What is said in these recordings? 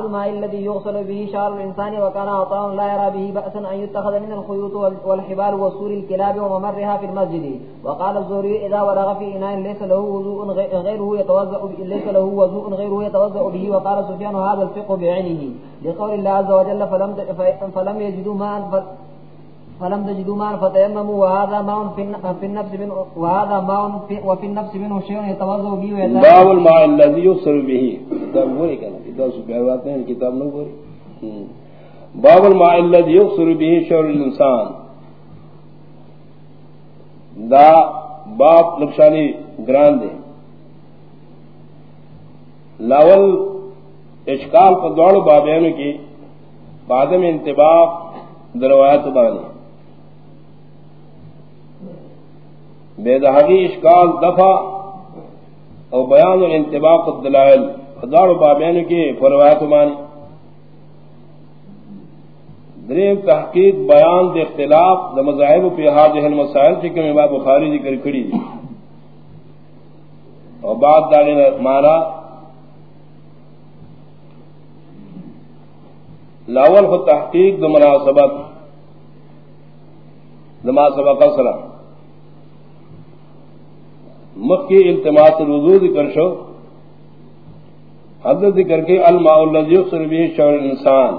الماء الذي يغسل به شعر الإنسان وكان عطاء لا يرى به بأسا أن يتخذ من الخيوط والحبال وسور الكلاب وممرها في المسجد. وقال الزوري إذا ورغ في إناء ليس له وضوء غيره يتوزأ ليس له وضوء غيره يتوزأ به. وقال سفيان هذا الفقه بعينه. لقول الله عز وجل فلم فلم يجدوا ماء فلم تجدوا ماء فتيمموا. وهذا ماء في النفس من وهذا ماء وفي النفس منه شيء يتوضا به ويتوضا باب الماء الذي يغسل به. كتاب وہی کہنا کتاب سے ہیں، کتاب نہ وہی باب الماء الذي يغسل به شعر الانسان۔ دا باب نقشانی گران دے۔ لاول اشکال پر دوڑ بابین کی بعد انتباق دروایت بانے بے دہاگی اشکال دفع اور بیان الانتباق الدلائل۔ خدار بابین کے فروایت مانی دریم تحقیق بیان دے اختلاف دا مذاہب پہ حاضر المسائل چکے میں باب بخاری ذکر کری دی. اور بعد داغین مانا لاول کو تحقیق دا مناسبت دما سبق سلام مکی التماس الوضو ذکر شو. حد ذکر کے الماء الذي يغسل به شعر الانسان.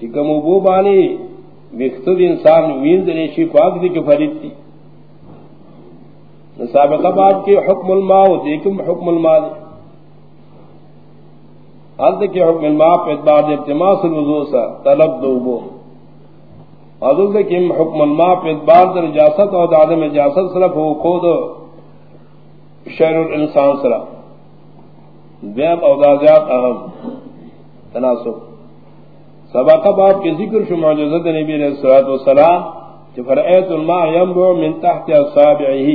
کہ کم ابو بانی مختد انسان وین دنے شی پاک دی کہ فرید تھی سابقہ باب کے حکم الماء و دیکم حکم الماء دی. حد کے حکم الماء پہ اتباد التماس الوضو سا، طلب دو بو. حضرت کیم حکم الماء پہ اتبار در جاست اور آدم جاست صرف ہو خود شہر الانسان صرف. دیم او دازیات اہم تناسب. سبقہ باب کے ذکر شو معجزت نبی علیہ الصلوۃ والسلام کہ فرایت الماء ينبع من تحت اصابعه.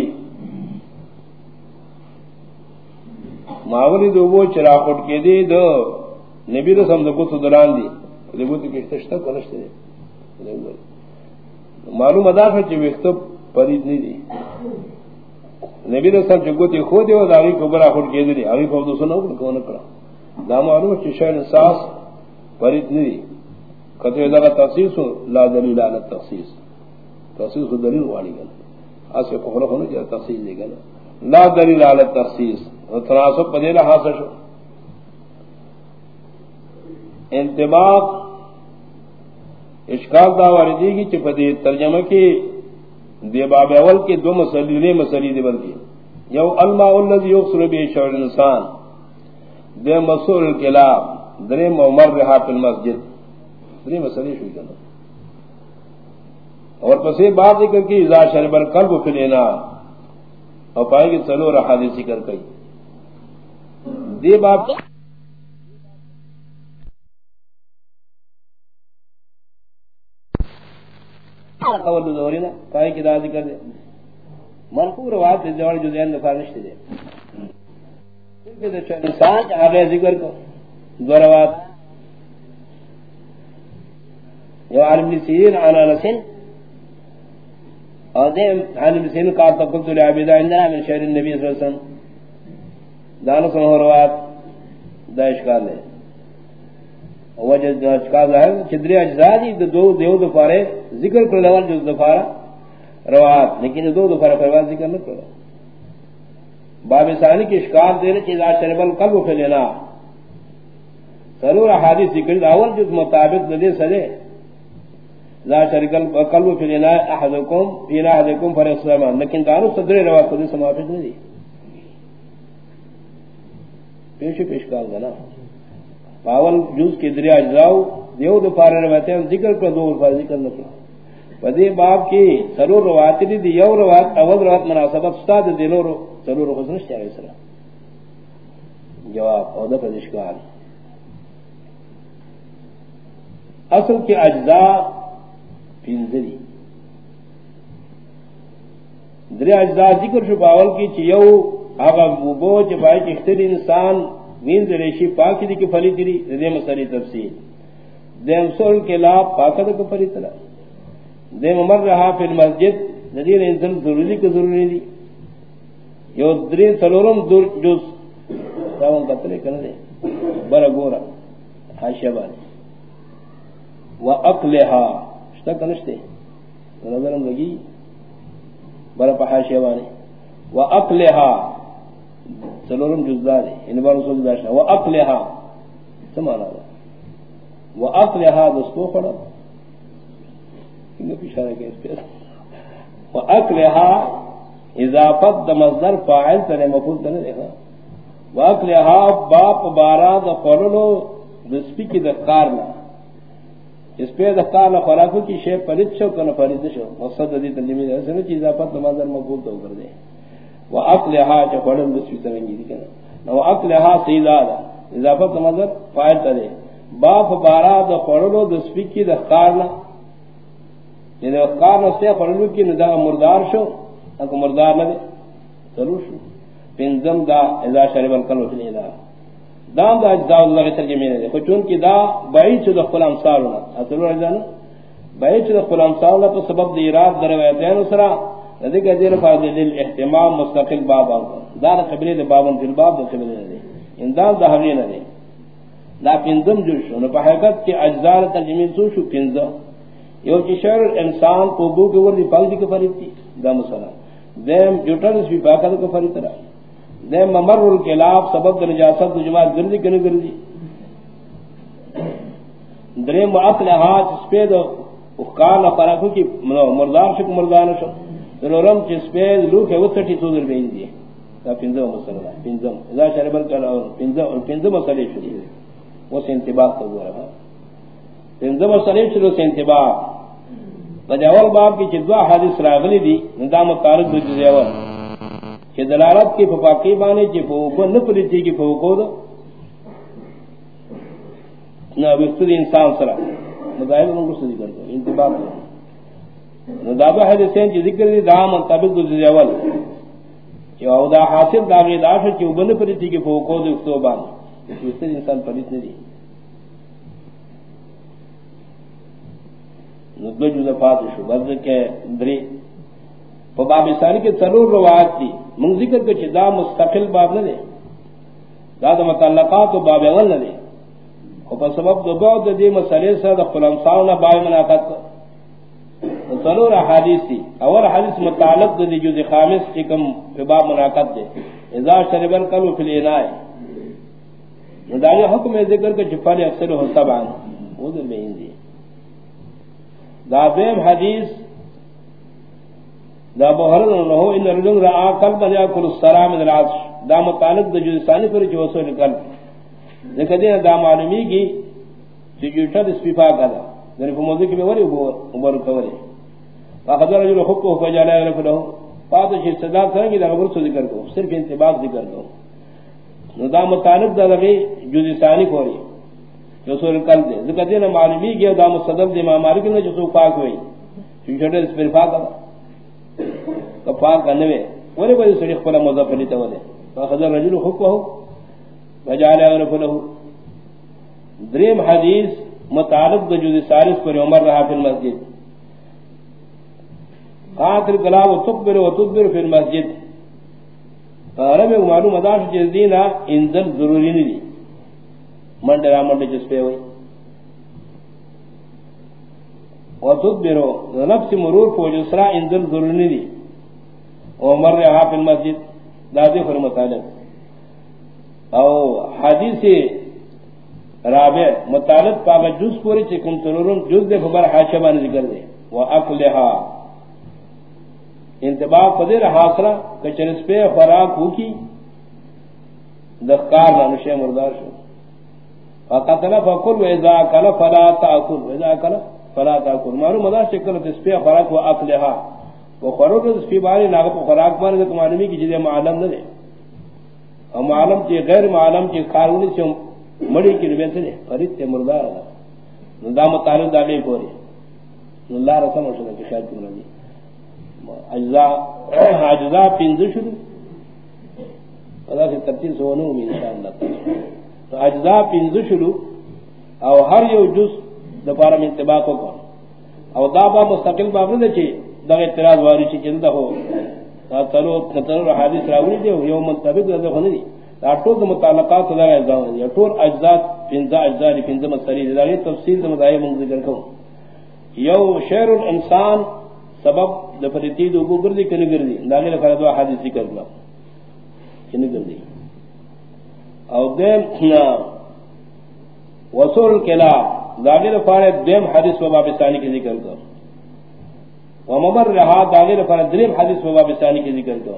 ماولی دو وہ چراغ کے دی دو نبی رسم دو کو دوران دی. دیکھو تو کس تشتا کنشتے معلوم ادا کر چی ویختب پرید نہیں دی نبی رسول چکو تی خود دیو داغی کبرا خود کی دی. آگی کو دو سنو کن کون کرا دا معلوم چی شاید ساس پرید نہیں دی کتو دا تخصیص لا دلیل آل تخصیص. تخصیص دلیل وانی گنا آسے کفر خونو چی تخصیص دی گنا لا دلیل آل تخصیص. و تناسب پدیلہ حاصل شو. انتباق، اشکال دا واردی کی چپ دے ترجمہ کی دے باب اول کے دو مسئلے نے مسئلے دے بلدی یو الماء الذي يغسل به شعر الانسان۔ دے مسئول الكلام درے ممر رہا فی المسجد۔ درے مسئلے شوئی کرنا اور پسے بات ذکر کی، اذا شرب القلب فی لینا اور پائے گی چلو رہا دے ذکر کئی دے باب قول دوری نا کائی کی دا ذکر دے مرفوع روایت دے جوڑ جو ذہن دفار نشتے دے کیونکہ دے چھو انسان چاہ گئے ذکر کو دو روایت. یو عالم نسیرین عنا نسن اور دے عالم نسیرین کار تقلت لعبیدہ عندنا من شہر النبی صلی اللہ علیہ وسلم. دانا سنہ روایت، دا اشکال ہے وجہ اشکال ہے چدری اجزا دی، دو دیو ذکر کر جو دفارہ روات لیکن دو پرواز ذکر نہ کرو۔ باب ثانی اشکال شرب القلب ضرور ذکر اول جو مطابق دے لا القلب احدکم احدکم لیکن دارو صدر روات کو نہیں۔ دی پیش پیش کال گنا پاول جوز کے دریا اجزاؤ، دیو دو پارے روایتے ہیں ذکر کر، دو الفاظ ذکر نہ کر پدی باب کی سرور روایت دی دی یو روایت، اول روایت مناسبت استاد دینو رو سرور حسن شاہ علیہ السلام۔ جواب، او دفع اشکال۔ اصل کے اجزاء پینزلی دریا اجزاء ذکر شو پاول کی، چی یو آغا بوبو، چی بائی چی انسان وین ریشی پاکی دی کی فلی تیری دے مسئلی تفصیل۔ دے مسئل کے لاب پاکد کو فلی تلا۔ دے ممر رہا فی المسجد ندیر انسان ضروری کو ضروری دی۔ یو درین سلورم جز۔ تاون قتل کرنے دے۔ برا گورا، حاشیہ بانی و اقلها شتا کنشتے۔ نظرم لگی۔ برا پا حاشیہ بانی و اقلها سلورم جزدار ہے. یعنی ان بار رسول داشنا و اقلها سمانا دا و اقلها دستو خڑا انگا پیشارہ کہ اس پہ؟ و اقلها اضافت دا مصدر فاعل تنے مفول تنے دیکھا. واقع لہا باپ بارا دا قرلو دسپی کی دکارنا اس پہ دکارنا خوراکو کی شے پرد شو کنا پرد شو. مقصد دی تنجمی دے سنے چی اضافت دا مصدر مفول تو کر دے. واقع لہا چا قرل دسپی سرنگی دی کنا. واقع لہا سیدہ دا. اضافت دا مصدر فاعل باپ بارا دا قرلو دسپی کی دکارنا یعنی دکارنا سے قرلو کی ندا مردار شو. اکو مردار نہ دے ضرور شو. پنزم دا اذا شرب القلب فی الاله دام دا اجزاء اللہ کے ترجمے نے کو چون کی دا بعید چھ دخل امثال ہونا اصل رجان بعید چھ دخل امثال تو سبب دی اراد در روایتین اسرا ذکر دیر فاضل للاهتمام مستقل باب دار قبلی دے باب فی الباب دے قبلی دے اندام دا حقی نہ دے لا پنزم جو شو، نو حقیقت کے اجزاء ترجمے سو شو پنزم۔ یو چھ شر انسان کو بو کے ور دی پال دی کے فرید تھی دا مسئلہ۔ دیم جوٹرس بھی باقاعدہ کو فری طرح دیم ممر الکلاف سبب نجاست جماعت گردی کنو گردی دریم اصل ہاتھ سپید و اخکار فراکو کی مردار شک مردان شو ضرورم چ سپید لو کے وسٹی تو در بین دی. دا پنځه مسله پنځه اذا شربل کلا پنځه پنځه مسله شو وہ سے انتباہ تو ہوا ہے پنځه مسله شو سے انتباہ. بجاول باب کی چدوا حدیث راغلی دی. نظام تعارض دو جزیاول کہ دلالت کی ففاقی بانے چی فوقو نپلی تھی کی فوقو دو نا وقت دی انسان سرا. مظاہر ان کو صدی کرتا انتباق دو. ندابہ حدیثین چی ذکر دی دا منطبق دو جزیاول کہ او دا حاصل داغی داشت چی او بنپلی تھی کی فوقو دو وقتو بانے وقت دی انسان پلیت نہیں دی دو جو دفات شو. بلد کے دری باب ثانی کے ضرور روایت تھی من ذکر کے چدا مستقل باب نہ دے داد متعلقات و باب اول نہ دے اور سبب دو بعد دی مسئلے سے دا خلمساو نہ باب مناقض ضرور حدیث تھی اول حدیث متعلق دی جو خامس کی کم باب مناقض دے اذا شرب القلب فی الاناء نداری حکم ذکر کے چپالے اکثر ہو سبان وہ دل میں دی دا بیم حدیث، دا بحرد انہو ان رجل رعا قلب یا کل السلام من العصر دا متعلق دا جوزی ثانی پر جو وصول قلب لیکن دینا دا معلومی کی جو چی جوٹا دا سپیفا کدا دنی پا موضوع کی بیوری عبر کوری فاخذ رجل حکو حکو جالا یغرف لہو پاتا چی صدا کرنگی دا غبر سو ذکر کو صرف انتباق ذکر کو دا متعلق دا لگی جوزی ثانی کوری رسول کل دے۔ ذکر دینا معلومی گیا، دا مصدب دے امام مالک نے جو پاک ہوئی۔ چون چھوٹے اس پر پاک کا پاک کا نوے۔ ولی بڑی سڑی خپل خلا مضاف علی تولے۔ فاخذ الرجل حقه وجعل يغرف له دریم حدیث متعلق دو جزی سالس پر عمر رہا فی المسجد۔ قاتل کلام و تقبر و تدبر فی المسجد. فارم معلوم ادا اداش جز دینا انزل ضروری نہیں منڈے را منڈے جس پہ ہوئی. اور تد بیرو نفس مرور کو جسرا انزل ضروری دی او مر رہا فی المسجد. دادی فر مطالب. او حدیث رابع، مطالب پاگا جز پوری چکم ترورم جز دے فبر حاشبان ذکر دے. و اقلہا انتباہ پدر حاصلہ کچرس پہ خوراک ہو کی دخکار نشے مردار شو فقتل فقل واذا كل فلا تاكل واذا كل فلا تاكل مارو مدا شکل تسبیح خوراک و اکلها. و خوراک تسبیح باری ناغ کو خوراک باری تو معلومی کی جدے معلوم نہ دے اور معلوم کی غیر معلوم کی قانونی سے مڑی کی رویت سے فرید تے مردار دا نظام تعلق دا لے کوری اللہ رسم اشد کی خیال کی مرضی اجزاء اجزاء پینزو شروع. اللہ سے ترتیل سونوں میں انشاءاللہ تعالی تو اجزاء پنځه شلو او هر یو جز د پاره من کو او دا با مستقل باب نه چي دا اعتراض واري چي چنده هو. دا تلو تلو حدیث راوړي دی، یو منطبق ده، خو نه دي ٹول متعلقات دا اجزاء یا ٹول اجزاء پنزا اجزاء دی پنزا مسری دا یہ تفصیل دا مدائی منگ ذکر کروں یو شعر الانسان سبب دا دو گو گردی کنی گردی. داگی لکھا دو حدیث ذکر کرنا کنی گردی. او دیم وصول الکلام داگی لکھا دیم حدیث و بابستانی کی ذکر کرنا ومبر رہا داغیر فرا دریم حدیث باب ثانی کی ذکر کو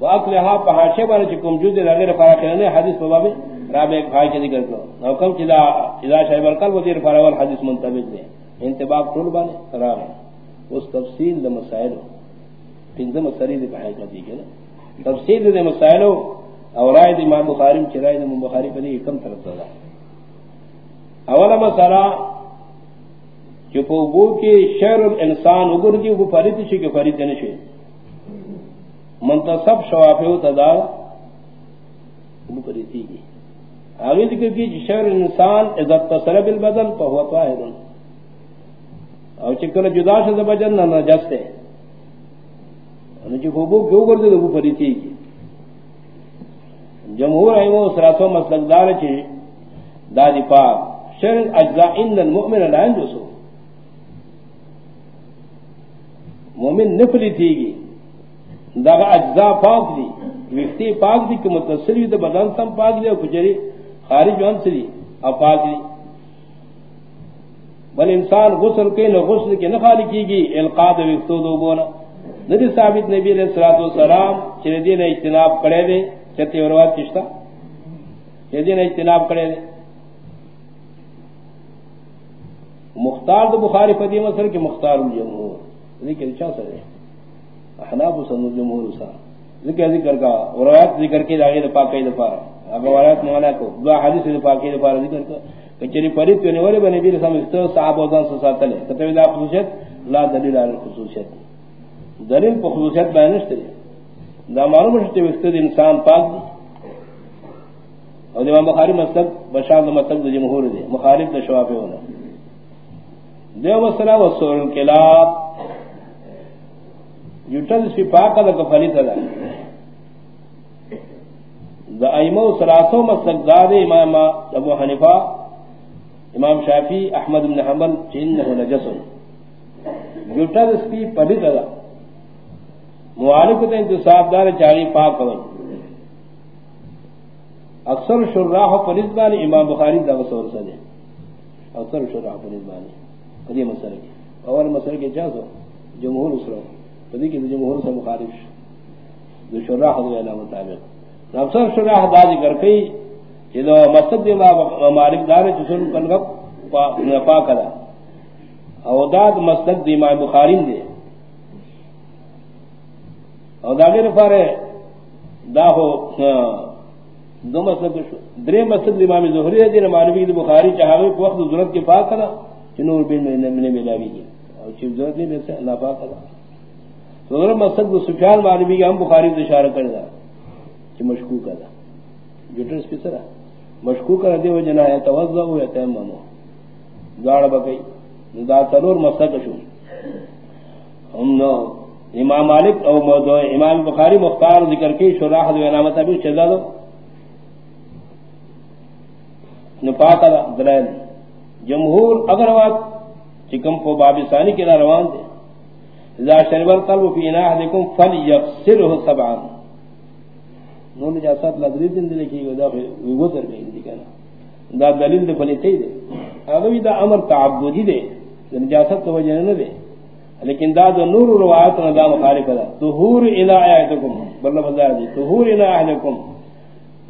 واقلها پہاچے بارے چکم جو دے داغیر فرا کہنے حدیث باب رابع بھائی کی ذکر کو او کم چلا اذا شایب القلب دیر فرا ول حدیث منطبق دے. انتباق طول بانے. را اس تفصیل دے مسائل پنځه مسری دے بہائی کا دی نا. تفصیل دے مسائل اور رائے دی امام بخاری چرائے دی امام بخاری پر کم طرف دا اولا مسئلہ چپو کی شعر الانسان اگر دی وہ فرید چھ کہ فرید نہ چھ منتصب شوافہ تدا وہ فریدی کی اگے ذکر کی شعر الانسان اذا تصل بالبدن فهو طاهر اور چکل جدا سے بدن نہ نجس ہے ان کی خوبو کیوں کر دے وہ فریدی جمہور ہے وہ سراسو مسلک دار چھ دادی پاک شر اجزاء ان المؤمن لا ينجسو. مومن نفلی تھی گی دا اجزاء پاک دی. وقتی پاک دی کہ متصری دا بدن سم پاک دی اور کچری خارج جوان سری اور پاک دی. بل انسان غسل کے نہ غسل کے نہ خالی کی گی القاد وقتو دو بونا ندی ثابت نبی علیہ الصلوۃ والسلام چرے دی نے اجتناب کرے دے چتی وروات کشتا یہ دی نے اجتناب کرے دے مختار دو بخاری فدیمہ سر کے مختار الجمہور ذکر چا سرے احناف سنو جمہور سا ذکر ذکر کا. روایت ذکر کے داغے دفاع کئی دفاع اگر روایت مولا کو. دعا حدیث دفاع کئی دفاع ذکر کا کچری فرید پہ نوری بنی بیر سام استو صحاب وزان سے ساتھ لے کتوی دا خصوصیت لا دلیل آل خصوصیت. دلیل پہ خصوصیت بیانش تری دا معلوم شتے وقت انسان پاک دی. اور امام بخاری مسلک بشار دا مسلک دا جمہور دی. مخالف دا شوافی ہونا دیو مسئلہ و سور الکلاب یوٹل سی پاکا دا کفلی تا دا. دا ایمو سلاسو مسلک داد امام ابو حنفا امام شافی احمد بن حمل چینہو نجسن. یوٹل سی پلی تا دا موالک تا انتصاب دار چاہی پاک ہوئی اکثر شراح پلیز بانی امام بخاری دا غصور سدے اکثر شراح پلیز بانی. قدیم مسئلہ کی. اول مسئلہ کی جاز ہو. جمہور اسرہ فدی کی جمہور سے مخالف. دو شراح دو اعلان مطابق. نفسر شراح دا ذکر کئی کہ دو مسجد دی مالک دار جسن کنگب پاک دا او داد مسجد دی، امام بخاری دے او دا غیر فارے دا ہو ہاں، دو مسجد درے مسجد دی امام زہری دی مالوی دی بخاری چاہے وقت ضرورت کے پاک کنا چنور بین میں ملاوی گی اور چیز ضرورت نہیں سے اللہ پاک کنا تو مسجد سفیان مالوی کی ہم بخاری سے اشارہ کر دا، کہ مشکوک دا۔ جو ٹرس پہ سرا مشکوک دے وہ جنا ہے توجہ ہو یا تیمم ہو بکئی دا ترور مسجد شو. ہم نو امام مالک او موضوع امام بخاری مختار ذکر کی شراح دو علامت ابھی چلا دو. نپاک دلائل جمہور اگر وقت چکم کو بابی ثانی کے روان دے اذا شرب القلب في اناء احدكم فليغسله سبعا. نو نجاسات لدری دن دل کی ودا گزر گئی دی کنا. دا دلیل دے فلی تے دے. اگر دا امر تعبدی دے نجاست تو وجہ نہ دے. لیکن دا دو نور روایت نہ دا مخالف دا. طہور الى احدكم بل بازار دی، طہور الى احدكم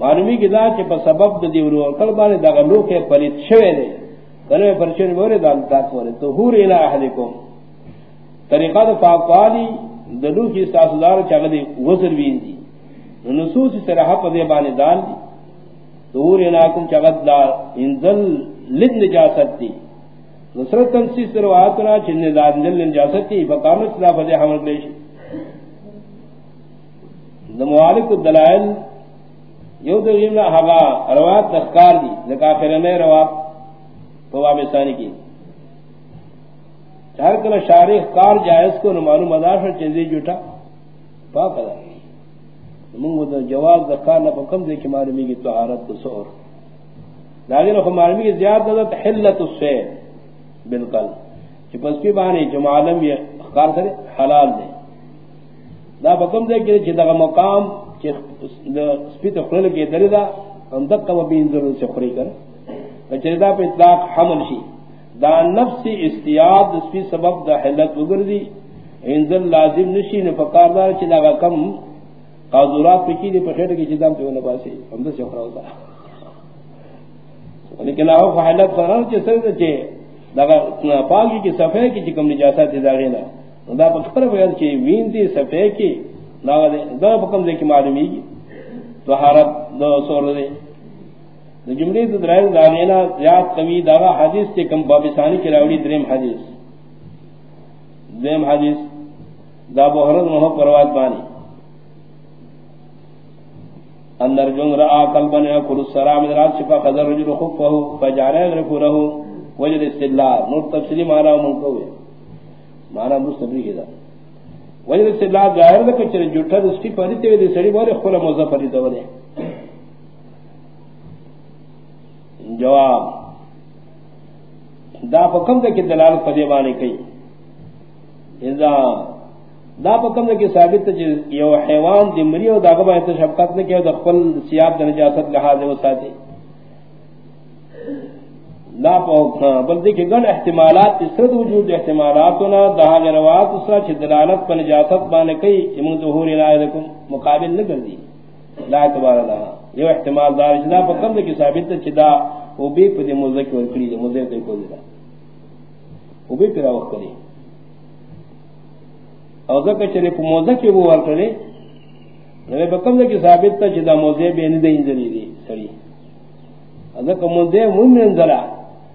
معلومی کی دا کہ سبب دی ورو کل بانے دا لو کے پلیت شوے دے. کلمہ پرچن مورے دا ذات ورے طہور الى احدكم طریقہ دا پاکوالی دلو کی ساسدار چاگہ دے وزر بین دی نصوص سرحا پا دے بانے دان دی. دور اناکم چاگہ دا انزل لد نجاست دی. نصرت تنسی سرواتنا چنن داد انزل نجاست دی. فقامت صدا فضے حمل لیش دا موالک الدلائل یو دا غیمنا حقا روات تخکار دی. لکا خیرنے روات فواب ثانی کی. چار کل شارح کار جائز کو معلوم مدار چیزیں جھوٹا پاک ادا منگو دا جواز دا کارنا پا کم دے کی معلومی کی طہارت دا سور لیکن اخو معلومی کی زیادہ دا حلت السیر بالکل چی پس پی بانی جو معلوم یہ اخکار سرے حلال دے دا پا کم دے کی چی دا مقام چی سپی تخلل کی دلی دا ہم دقا مبین ضرور سے خری کر چی دا پا اطلاق حمل شی دا نفس استیاد سپی سبب دا حلت وگردی انزل لازم نشی نفقار دار چی دا کم قاضورات پہ کی دی پخیٹ کی چیزام پہ نباسی ہم دس اخرا ہوتا لیکن آہو فحلت فران چی سر چی داگا پاکی کی صفحے کی چی کم نجاسات دی داغینا دا پا خبر چی وین دی صفحے کی داگا دا پا کم کی معلومی کی تو حارت دا سور دی. دا جملی دا درائز داغینا زیاد قوی داگا حدیث تی کم بابسانی کی راولی درم حدیث. درم حدیث، دا بحرد محب پروات بانی ان رجل را قلبا ياكل السلام من راس شفا قدر رجل خفه فجعل يغرفه وجد استدلال، نور تفصیلی معنی من کو ہے۔ معنی مستبری کیدا وجد استدلال ظاہر ہے کہ چر جھوٹا اس کی پریتے دے سڑی بارے خلا مظفر دے۔ ولے جواب، دا پکم دے کہ دلال پدی بانے کئی۔ اذا دا پکم دے کہ ثابت تے یو حیوان دی مری او دا غبا تے شفقت نے کہ دا خپل سیاب دے نجاست لحاظ و ساتھی لا پو بل دی کہ گن احتمالات اس وجود احتمالات نہ دا روات اس چ دلالت پر نجاست بانے کئی من ظہور الہکم مقابل نہ کر دی لا تبارک اللہ یہ احتمال دار جدا پکم دے کہ ثابت تے دا او بھی پدی مذکر کری دے مذکر کو دی او بھی پیرا وقت کری او ذکر چرے پا موزہ کی وہ ورکرے نوے بکم دے کی ثابت تا چیزا موزے بے اندے انزلی دی سری او ذکر موزے مومن انزلا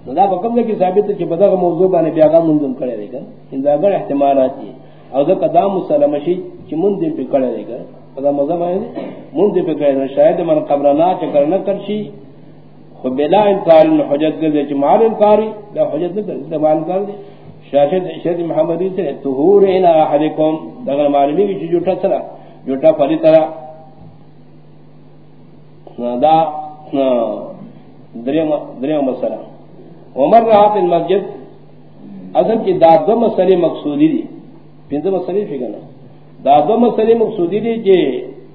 ندا بکم دے کی ثابت تا چی بدغ موضوع بانے بیاغا منظم کرے رے گا اندہ اگر احتمالات جی او ذکر دا مسلمشی چی مندے پہ کرے رے گا پدا موزہ بانے دے مندے پہ کرے رے شاید من قبرنا چکر نہ کرشی خو بلا انکاری حجت کر چی مال انکاری دا حجت نہ کر دا مال انکار دے شاشد شہد محمدی سے تہور اینا احدکم دغا معلومی کی جوٹا سرا، جوٹا فلی ترا. دا دریا مسئلہ. عمر رہا پی المسجد، اصل کی دا دو مسئلے مقصودی دی. پینزا مسئلے فکرنا دا دو مسئلے مقصودی دی جے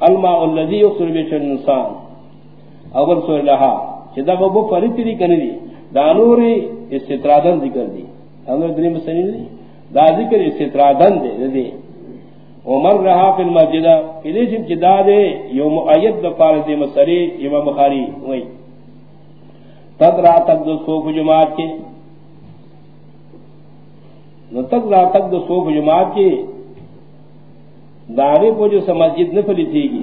الماء اللذی یقصر بیشن انسان اول سور لہا، چی دا غبو فلی تری کنی دی. دا نوری استطرادن ذکر دی. اندر دنی مسئلہ دا ذکر استطرادن دے دے عمر رہا فی کلی جن دے، یو امام بخاری ہوئی۔ تد را تک دو جماعت کے۔ نو تک را تک دو جماعت کے۔ کو جو سمسجد نفلی تھی گی۔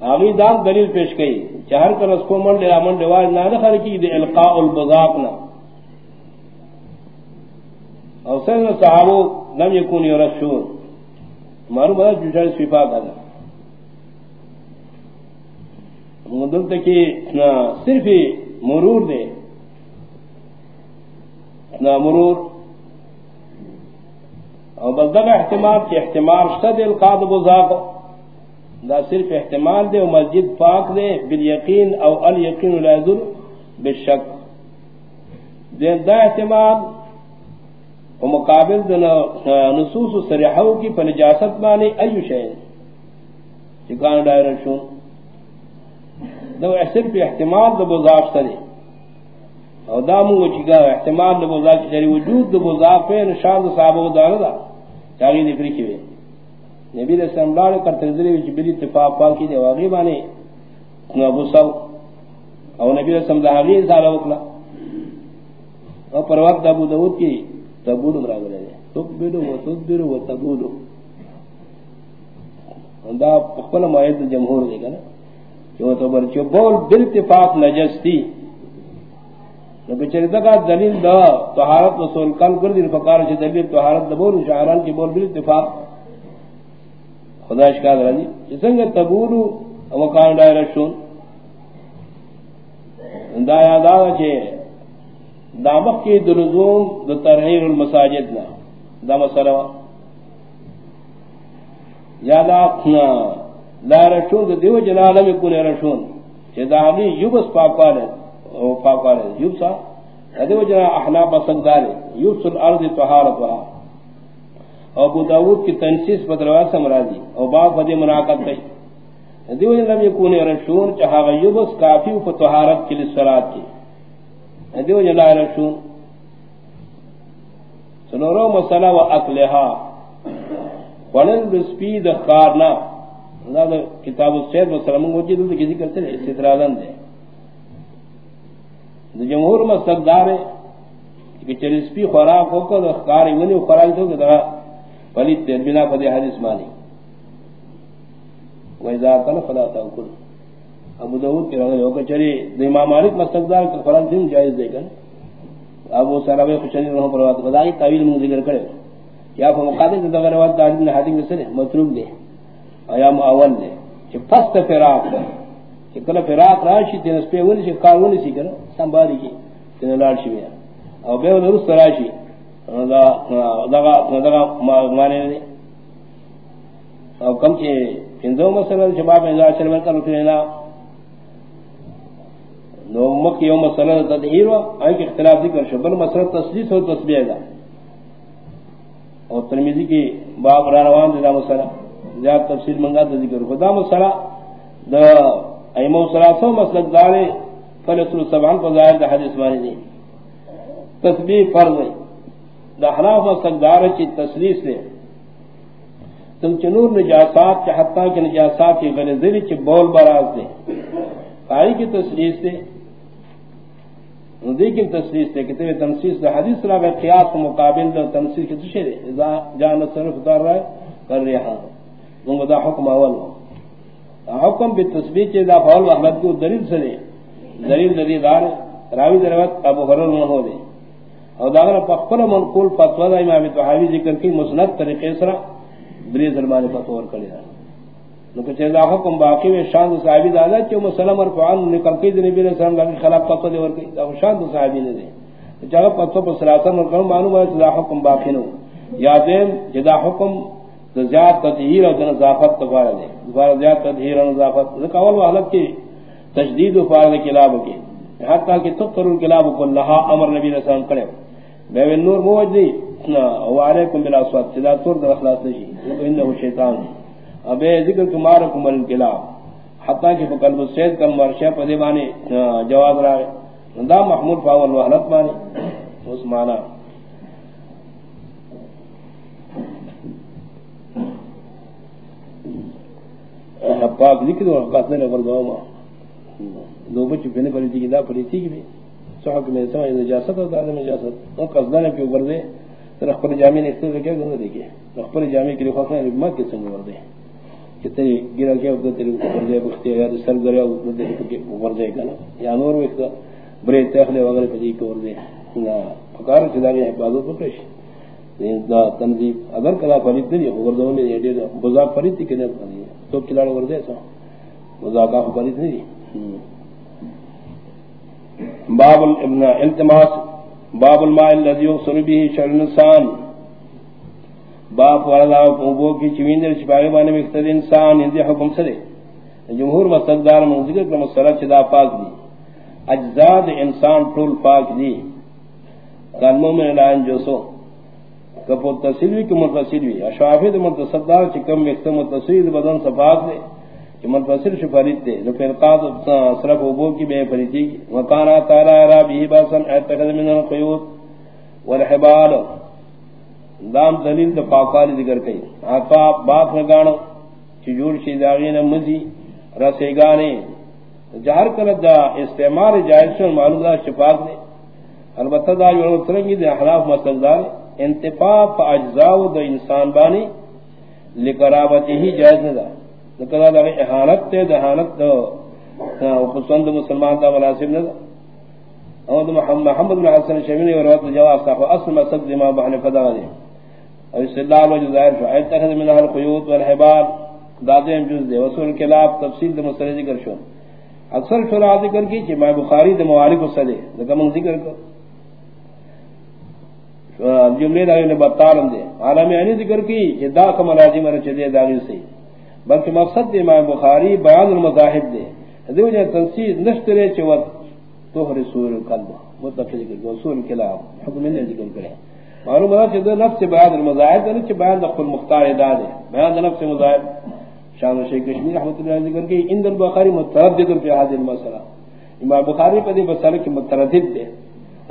آگی دام دلیل پیش کئی چہر کر اس کو من لے من رواج نہ دخل کی دے القاء البذاق نہ او سن صحابو لم يكون يرشون مارو بڑا جوجر صفات ہے مدل تک صرف مرور دے۔ نہ مرور۔ اور بلدغ احتمال کے احتمال شد القاء البذاق۔ دا صرف احتمال دے و مسجد پاک دے، بالیقین او الیقین لا یذر بالشک دے دا احتمال و مقابل دے نصوص صریحو کی پنجاست مانے ایو شئین چکان دائر شون دو صرف احتمال دے بضاف سرے او دا مونگو چکا احتمال دے بضاف سرے یعنی وجود دے بضاف پہ نشان دے صحابہ دارا دا۔ چاگی دے فری کیوئے نبی علیہ السلام لار کر تنزلی وچ بلی اتفاق پاک کی دے، واغی بانے۔ ابو سو او نبی علیہ السلام دہاغی ازالہ وکلا او پر وقت ابو داود کی تبود مرا گلے دے۔ تکبیرو و تکبیرو و تبودو دا پخبل معید جمہور دے گا نا۔ چو تو برچو بول بالتفاق نجس تھی۔ نبی چریتا کا دلیل دا طہارت رسول کل کر دی فقار چھ دلیل طہارت دبول شعران کی بول بالتفاق خدا شکاد راضی جسنگ تبولو وکان دائر شون دا یاد آگا چھے دا مخ کی دلزوم دا ترحیر المساجد نا دا مسئلہ یادا لا رشون دے دیو جلال میں کونے رشون چہ دا علی یوبس پاکوال ہے او پاکوال ہے دیو جلال احناب سنگدار ہے یوب سل ارض طہارتها ابو داود کی تنسیس بدروا سمرادی او باپ فدی مناقض کئی دیو جلال میں کونے رشون چہ یوبس کافی و طہارت کی لسرات کی۔ دیو جلال رشون سنورو مسئلہ و اقلہا۔ ولن بسپی د خارنا دا کتاب السیر مسلم کو جی دل کسی کرتے ہیں استدرادن دے۔ دا جمہور مسلک دار ہے کہ چلی سپی خوراک ہو کر خار ایمانی خوراک دو کہ دا پلیت دیر بنا پدی حدیث مانی ویزا کل فلا تاکل ابو داود کی رغل ہو کر چلی دا امام مالک مسلک دار کہ خوراک دین جائز دے گا ابو سرابے خوشنی رہوں پر بات خدای تعویل من ذکر کرے یا کو مقابل دا روایت دا نے حدیث میں سے مطلوب دے ایا ماول دے کہ فست فراق دے کہ کلا فراق راشی تے اس پہ ونی سے کارونی سی کرو سنبھالی کی تے لاڑ شی ویا او بے ودر سراشی دا او کم مسئلہ نو مک مسئلہ و کے اختلاف ذکر شو. بل مسئلہ تسلیس و تسبیح دا اور ترمیزی کی باب را روان دا مسئلہ زیاد تفصیل منگا دا ذکر خدا مسئلہ دا ایمو سلاسو مسئلہ دارے فلسل سبعان کو ظاہر دا حدیث مانی دی تسبیح فرض ہے دا حناف مسئلہ دارے چی تسلیس لے تم چنور نجاسات، چی حتیٰ کی نجاسات کی غلزری چی بول براز دے۔ آئی کی تسلیس دے۔ دیکھیں تسلیس تے کہ تیرے تنسیس دا حدیث را گئے، قیاس مقابل دا تنسیس کی تشے دے۔ اذا جانا صرف دار رہے کر رہا ہاں دنگو دا حکم اول۔ ہو حکم بی تسبیح چے دا فعال وحمد کو دلیل سے دے۔ دلیل دلیل دار، راوی دروت ابو حرر منہو دے۔ اور دا پخپل منقول فتوہ دا امام تحاوی ذکر کی مسند طریقے سرا دری ظلمان فتوہ کر لیا نو کہ دا حکم باقی میں شان دا صحابی دادا کہ مسلم اور قران نکل کے نبی علیہ السلام کے خلاف پتہ دے ور کی دا شان دا صحابی نے دے جگہ پتہ پر صلاتن اور کم معلوم ہے دا حکم باقی نو یادیں جدا حکم زیاد تطہیر اور نظافت دوبارہ دے دوبارہ زیاد تطہیر اور نظافت. قول و حالت کی تشدید و فارغ کلاب کی حتی کہ تقر الکلاب کو لہا امر نبی علیہ السلام کرے بے نور موجدی وعلیکم بلا صوت سلا تور در اخلاص نشی انہو شیطان. ہے ابے ذکر کمار کمل کلا کہ قلب سید کم ورشہ پدی معنی جواب رائے دا محمود فاول وحلت معنی اس معنی. پاک ذکر اور قاتل نے ور دو دو بچ بنے پڑی تھی دا پڑی تھی کہ صحاب میں سمجھ نجاست اور دار نجاست۔ وہ قصدہ نے کہ اوپر دے رخ جامع نے استعمال کیا گنہ دیکھے۔ رخ جامع کے لیے خوف ہے مت کے سنگ ور دے کتنی گرا کیا ہوتا تیرے اوپر دے بختے یا سر گرا اوپر دے کہ اوپر دے کنا یا نور میں وقت برے تخلے وغیرہ پدی کو ور دے۔ نا فکار چلا گیا حفاظت کو پیش۔ دا تنظیم، اگر کلا فرید نہیں اوپر دو نے یہ بزا فرید کی نے تو کلا ور دے سا بزا کا فرید نہیں باب ابن التماس، باب الماء الذي يغسل به شر الانسان باپ والا اوبو کی چویندر چپاگے بانے میں اقتد انسان اندی حکم سرے جمہور مصدار من ذکر کا مسئلہ چدا پاک دی. اجزاد انسان طول پاک دی. قلموں میں لائن جو سو. کپو تصویری کی متصویری اشوافی دی متصدار چکم اقتد متصویر بدن سفاق دے. کہ منفصل شفرید دے. جو فرقات صرف اوبو کی بے فریدی وکانا تعالی رابی باسن اعتقد من القیوت والحبال. دام دلیل تو پاکالی ذکر کئی. آقا باپ نگانا چی جوڑ شی داغین مزی رسے جہر کرد دا استعمال جائز شن معلوم دا شفاق دے. البتہ دا جو سرنگی دے احلاف مسلدار انتفاع پا اجزاو دا انسان بانی لقرابتی ہی جائز ندا. لکہ دا احانت تے دا احانت دا پسند مسلمان دا مناسب ندا محمد بن حسن شمینی وروت جواب صاحب اصل مسد دماغ بحن فدا دے اور استدلال وجہ ظاہر شو. ایت تخذ من اہل قیوت والحبار دادے ہم جز دے وصول کلاب تفصیل دے مسئلہ ذکر شو. اکثر شرع ذکر کی چی میں بخاری دے موالک اسے دے لکہ من ذکر کر جملے دا نے بتالم دے عالم یعنی ذکر کی کہ دا کم لازم ہے چدے داغی سے بلکہ مقصد دے امام بخاری بیان المذاہب دے۔ دیو جے تنسیز نشترے چوت تو رسول قلب مطلب ذکر کو رسول کلام حکم نے ذکر کرے۔ معلوم ہے کہ نفس بیان المذاہب نے کہ بیان دخل مختار ادا دے۔ بیان نفس مذاہب۔ شان شیخ کشمیر رحمۃ اللہ ذکر کی ان البخاری متردد فی هذه المسئلہ امام بخاری پر پدی مسئلہ کی متردد دے۔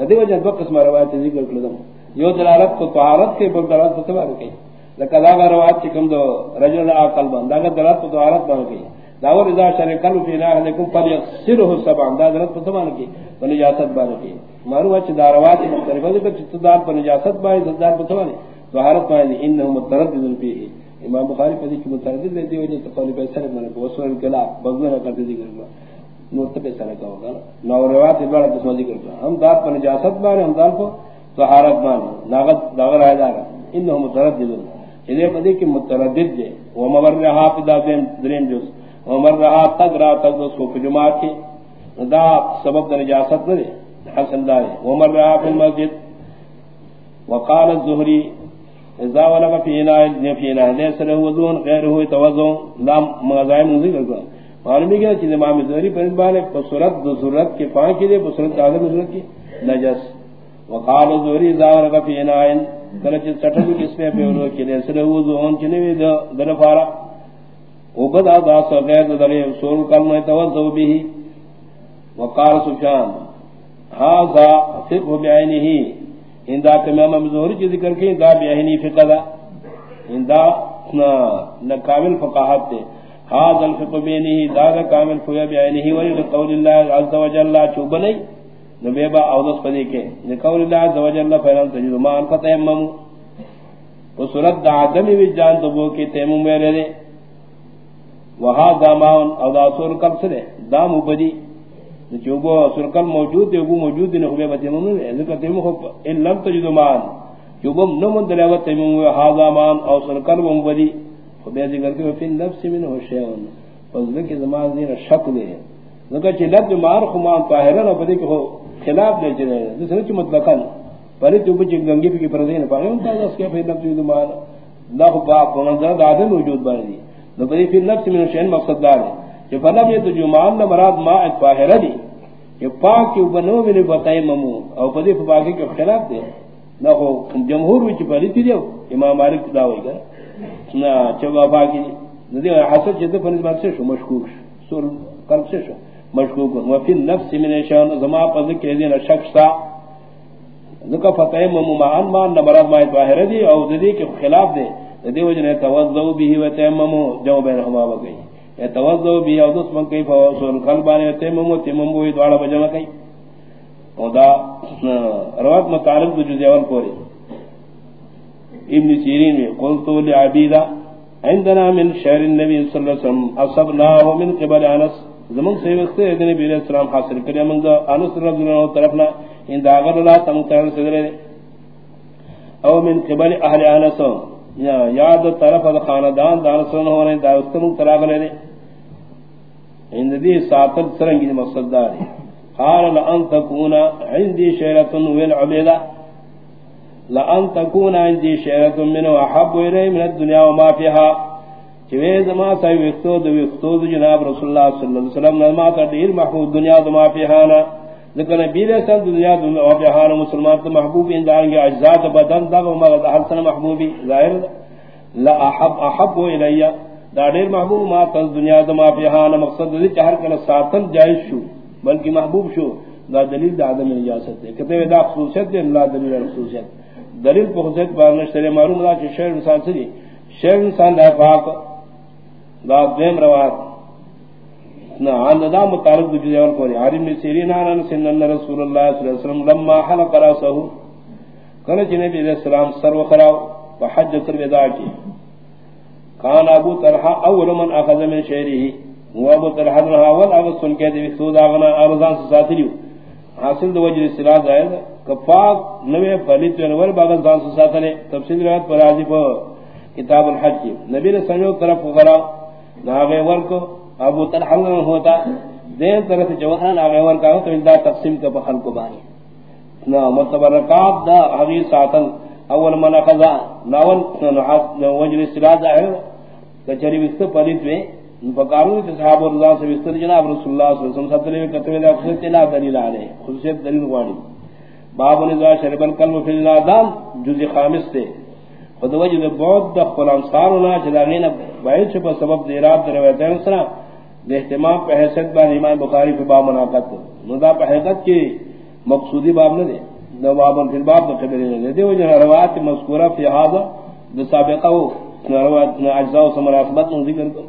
دیو جے دو قسم روایت ذکر کردم۔ یو دلالت کو طہارت کے، بل دلالت کو تبار کی لکہ دا روایت چکم دو رجل آقل بند دا دلالت کو طہارت بان کی داور اذا شر قلب فی الہ لکم فلیغسره سبعا. دا دلالت کو تبار کی ونجاست بان کی مارو اچھ دا روایت مختلف ہے کہ چتدار پر نجاست بان زدار پر تبار طہارت بان انہو متردد فیہ امام بخاری پدی کی متردد دیتی ہوئی جو تقولی پیسر من کو وصول کلا بغیر کرتے ذکر کرنا نور تبے سارا کا ہوگا نو روایت بڑا قسم ذکر کرنا ہم دار پر نجاست بان ہم دار کو طہارت مان ناغت داغر ہے دار انه متردد. اذا پدی کی متردد دے و مر رہا پدا دین درین جس و مر رہا تگ را تگ اس کو جمعہ کی دا سبب در نجاست نہ حسن دار و مر رہا فی المسجد. وقال الزهري اذا ولغ في اناء في اناء ليس له وضوء غيره توضؤ لم مغزائم ذکر کرو معلوم ہے کہ امام زہری پر بارے صورت دو صورت کے پانچ کے صورت اعظم صورت کی نجس. وقال زوری زاور کا فی نائن کلچ سٹھو کس پہ پیولو کنے سر وضوون چنے وی دا در فارا وبدا دا سو غیر در سور کلمہ توضو به. وقال سفیان، هذا فقه بعینه. ان دا امام زہری کی ذکر کی دا بعینی فقہ دا ان دا نہ کامل فقاہت تے هذا الفقه بعینه. دا کامل فقہ بعینه ولی قول اللہ عز وجل چوبنی نبیبا اودس پدی کے نقول اللہ عز و جل فیران تجد مان فتیمم و صورت دا عدمی وجان تبو کی تیمم میرے دے وہا دامان او دا سور کل سرے دا مبدی چوبو سور کل موجود دے وہ موجود دے نخبی بتیمم دے ذکر تیمم خوب ان لم تجد مان چوبو نمون دلیوت تیمم وی. ہا دامان او سور کل مبدی خبی ذکر کہ فی نفس من ہو شیعون فضلک زمان دین شک دے ذکر چی لب مار خمان طاہرن او پدی کہ ہو خلاف دے چلے دوسرے چ مطلقاً پر تو بچ گنگی کی پردین پاگے ان کا اس کے پھر نفس جو مال نہ ہو باپ ہونا زیادہ آدم موجود بن دی نو بری پھر نفس من شین مقصد دار ہے۔ کہ فلم یہ تو جو مان نہ مراد ما طاہرہ دی۔ کہ پاک کے بنو میں بتائے ممو او پدی پاکی کے خلاف دے۔ نہ ہو، جمہور وچ پری تھی دیو امام مالک دعوی کر نہ چوا باقی ندی حسد جد پر نسبت سے مشکوک سور قلب سے شو۔ مشکوک و فی النفس من شان زما پر ذکر دین شخص تا ذکر فتح ممان مان نبرات ما ظاہر دی او دی کے خلاف دے. دی وجہ نے توضؤ به و تیمم جو بینہما و گئی یہ توضؤ به او دس من کیف فوصل قلبان و تیمم تیمم وی دوڑا بجما کئی او دا روات متعلق جو جوال پوری. ابن سیرین میں قلت لعبیدہ، عندنا من شعر النبي صلی اللہ علیہ وسلم اصبناه من قبل انس زمان سے وقت ہے نبی علیہ السلام حاصل کریا من دا انس رضی اللہ عنہ طرفنا ان دا داغر اللہ تم تر سے او من قبل اہل انس، یا یاد طرف خاندان دار سن ہونے دا استم تراغ لے ان دی ساتل سرنگی مقصد دار قال لان تكون عندي شيره والعبيده لان تكون عندي شيره من احب الي من الدنيا وما فيها چوے زما سای وختو دو وختو دو جناب رسول اللہ صلی اللہ علیہ وسلم نما تا دیر محبوب دنیا دو ما فی حانا ذکر نبی علیہ السلام دنیا دو ما فی حانا مسلمان تو محبوب اندارنگی اجزاد بدن دا و مغد حسن محبوبی، ظاہر۔ لا احب احب الی دا دیر محبوب ما تا دنیا دو ما فی حانا مقصد دی چہر کل ساتن جائز شو، بلکہ محبوب شو۔ دا دلیل دا عدم اجازت ہے۔ کہتے دا خصوصیت دی اللہ دلیل خصوصیت۔ دلیل خصوصیت بارنش ترے معلوم دا چھ شہر انسان سے جی۔ شہر انسان دا پاک دا دیم روایت. نا عند دا متعلق دو جزیور کوری عالم سیرین آنان سنن رسول اللہ صلی اللہ علیہ وسلم لما حلق راسه. کنچ نبی علیہ السلام سر و خراو و حجت الوداع کی کان ابو طلحہ اول من اخذ من شعری و ابو طلحہ رہا اول اغز سن کے دی خود آغنا ارزان سے ساتھ لیو حاصل دو وجہ اصلاح زائد کفاق نوے پلیت ونور باغز دان سے ساتھ لے تفصیل روایت پر عزیب کتاب الحج کی. نبی نے سنجو طرف خراو ناغے ور ابو طلحہ ہوتا، دین طرف جوہران آغے ور کا تو اندا تقسیم کا بخل کو بانی۔ نا متبرکات دا حدیث ساتن، اول من قضا ناول وجر استلاح ظاہر کچری وست پلیت میں فقارو تے صحابہ رضا سے وست جناب رسول اللہ صلی اللہ علیہ وسلم سطلے کتوے دا خصوصیت لا دلیل آلے خصوصیت دلیل غاڑی باب نزا شرب القلب فی النادام جزی خامس تے خود وجد بعد دا خلانصارنا چلاغین باید چھپا سبب دیراب در رویتین سنا دے احتمام پہ حیثیت بان امام بخاری فی باب مناقت ندا پہ حقیقت کی مقصودی باب نہ دے نو باب فی الباب تو خبر نہیں دے وجہ روایت مذکورہ فی حاضر دو سابقہ ہو روایت نه اجزاء و سمراقبت نو ذکر کرو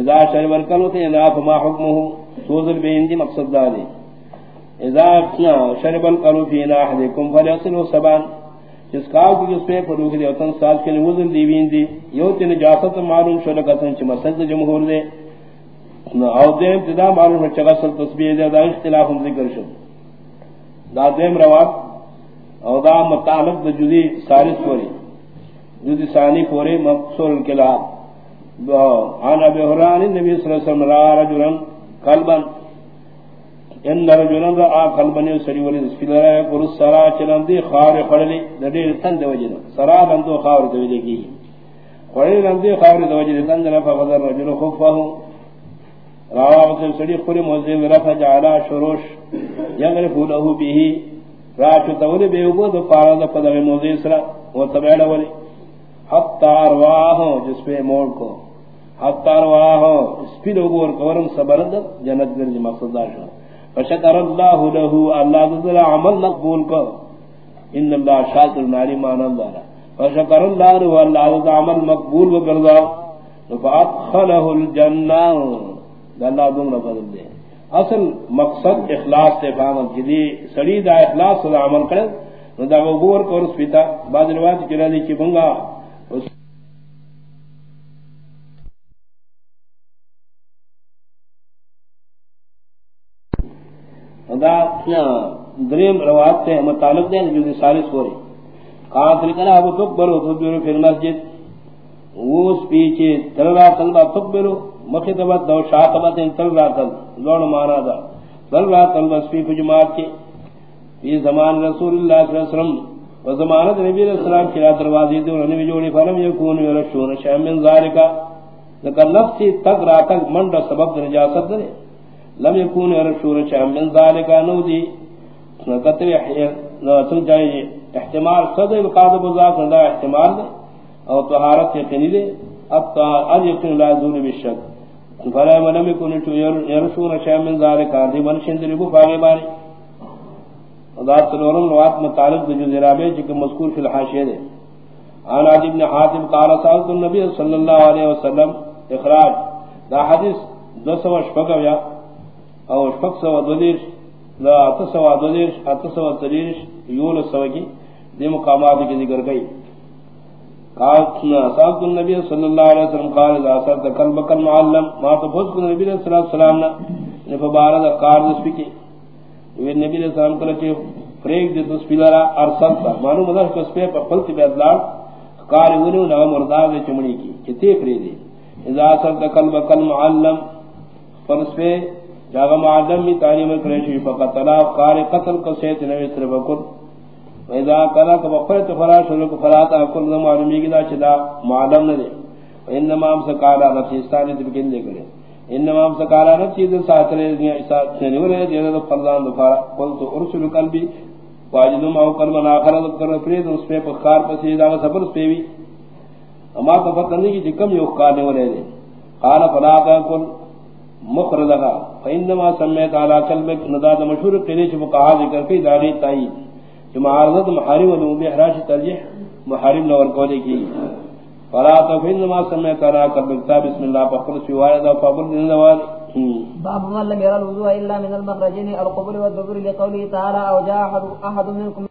اذا شرب القلب تے انا فما حکمه سوزر بین دی مقصد دارے اذا شرب القلب فی ناحدکم فلیصلوا سبان جس کال کی جس پہ پروخ دے وطن سال کے وزن دیوین دی یو تے نجاست معلوم شو لگتن چ مسجد جمہور دے۔ او دے ابتدا معلوم ہے چغسل تسبیح دے، دا اختلاف ہم ذکر شو۔ دا دیم روات او دا متعلق دا جدی سارس پوری۔ جدی ثانی پوری مقصور الکلاب۔ عن ابي هريره النبي صلى الله عليه وسلم راى رجلا قلبا ان رجلا راى قلبا يسري ولد سفلا يقول السرا چلم دی خار خړلی د دې تند وجه سرا بندو خار دی ویږي خړلی لندې خار دی وجه تند نه فقدر رجل خفه راوت سڑی خری موزیم رفع جعلا شروش. یغرف له به راچ تول به وبد پارا د پدغ موزیم سرا. و تبعد ولی. حتا ارواح جس پہ موڑ کو. حتا ارواح سپیدو گور کورم صبرد جنت گرج مقصد داشا فشکر اللہ له اللہ ذل عمل مقبول کو. ان اللہ شاکر ناری مان اللہ فشکر اللہ له اللہ ذل عمل مقبول و گردا فادخله الجنہ. اللہ دم بدل دے. اصل مقصد اخلاص سے فامل جدی سڑی دا اخلاص دا عمل کرے، نو دا غور کو اس پیتا. بعد روایت چلا دی کہ بنگا دریم روایت سے متعلق دے جو سالس ہو رہی۔ کہاں طریقہ ابو تکبر تو جو پھر مسجد اس پیچھے تلرا تلبا تکبرو مخدمت دو شاقبت تل راتل لون مانا دا۔ تل راتل بسفی فجماعت کے۔ فی زمان رسول اللہ صلی اللہ علیہ وسلم و زمانت نبی علیہ السلام کی رات روازی دو، نبی جوڑی فرم یکون ورشون شام من ذالکا۔ لکر نفسی تک راتل مند سبب نجاست دے لم یکون ورشون شام من ذالکا نو دی قطر سنجائی احتمال صدر قادب ذات ندا احتمال دے اور طہارت یقینی دے اب تا ال یقین لا ذول بالشک فلا ولم يكن يرسون شيئا. من ذلك. هذه من شندري کو باغے بارے ذات نورم روات متعلق جو ذرابے جو مذکور فی الحاشیہ دے عن عدی بن حاتم قال سألت النبي صلی اللہ علیہ وسلم. اخراج دا حدیث دو سوا شفقہ یا او شفق سوا دودیر لا اتسوا دودیر اتسوا تریش یول سوا کی دی مقامات کی ذکر گئی قال سألت النبي صلى الله عليه وسلم، قال إذا أسرت قلبك المعلم ما تفوز كن النبي صلى الله عليه وسلم فبارد قار دسبكي النبي صلى الله عليه وسلم قال فریق دے تسبیل را ارسل تا. مانو مدر کس پہ پر پلت بے ادلال قال ونو نغا مردار دے چمڑی کی. کتے فری دے. اذا أسرت قلبك المعلم فرس پہ جاغا معلم می تعلیم کرشی فقط طلاق قال قتل، قصیت نبی صرف کل وإذا قال كفرت فراش لك فراتا كل ذا معلومي كذا چدا معلم نہ دے انما ہم سے قال نفس استانی تبکن دے کرے. انما ہم سے قال نفس چیز ساتھ رہے دیا ساتھ نے ورے دے دے فرضان دفا قلت ارسل قلبي واجد ما قلب ما اخر ذکر فرید اس پہ بخار پسی دا صبر اس پہ بھی. اما تفکر نہیں کہ کم یو قال نے ورے دے. قال فراتا كل مخرجا فانما سميت على قلبك نداد مشهور قریش فقہا ذکر کی داری تائی. کہ معارضت محارم و نوبی حراش ترجیح محارم نور کولے کی. فلا تفین ما سمیت را کر بکتا بسم اللہ فقل سوائد و فقل دن دوال باب من لم يرى الوضوء إلا من المخرجين القبر والدبر لقوله تعالى، أو جاء أحد منكم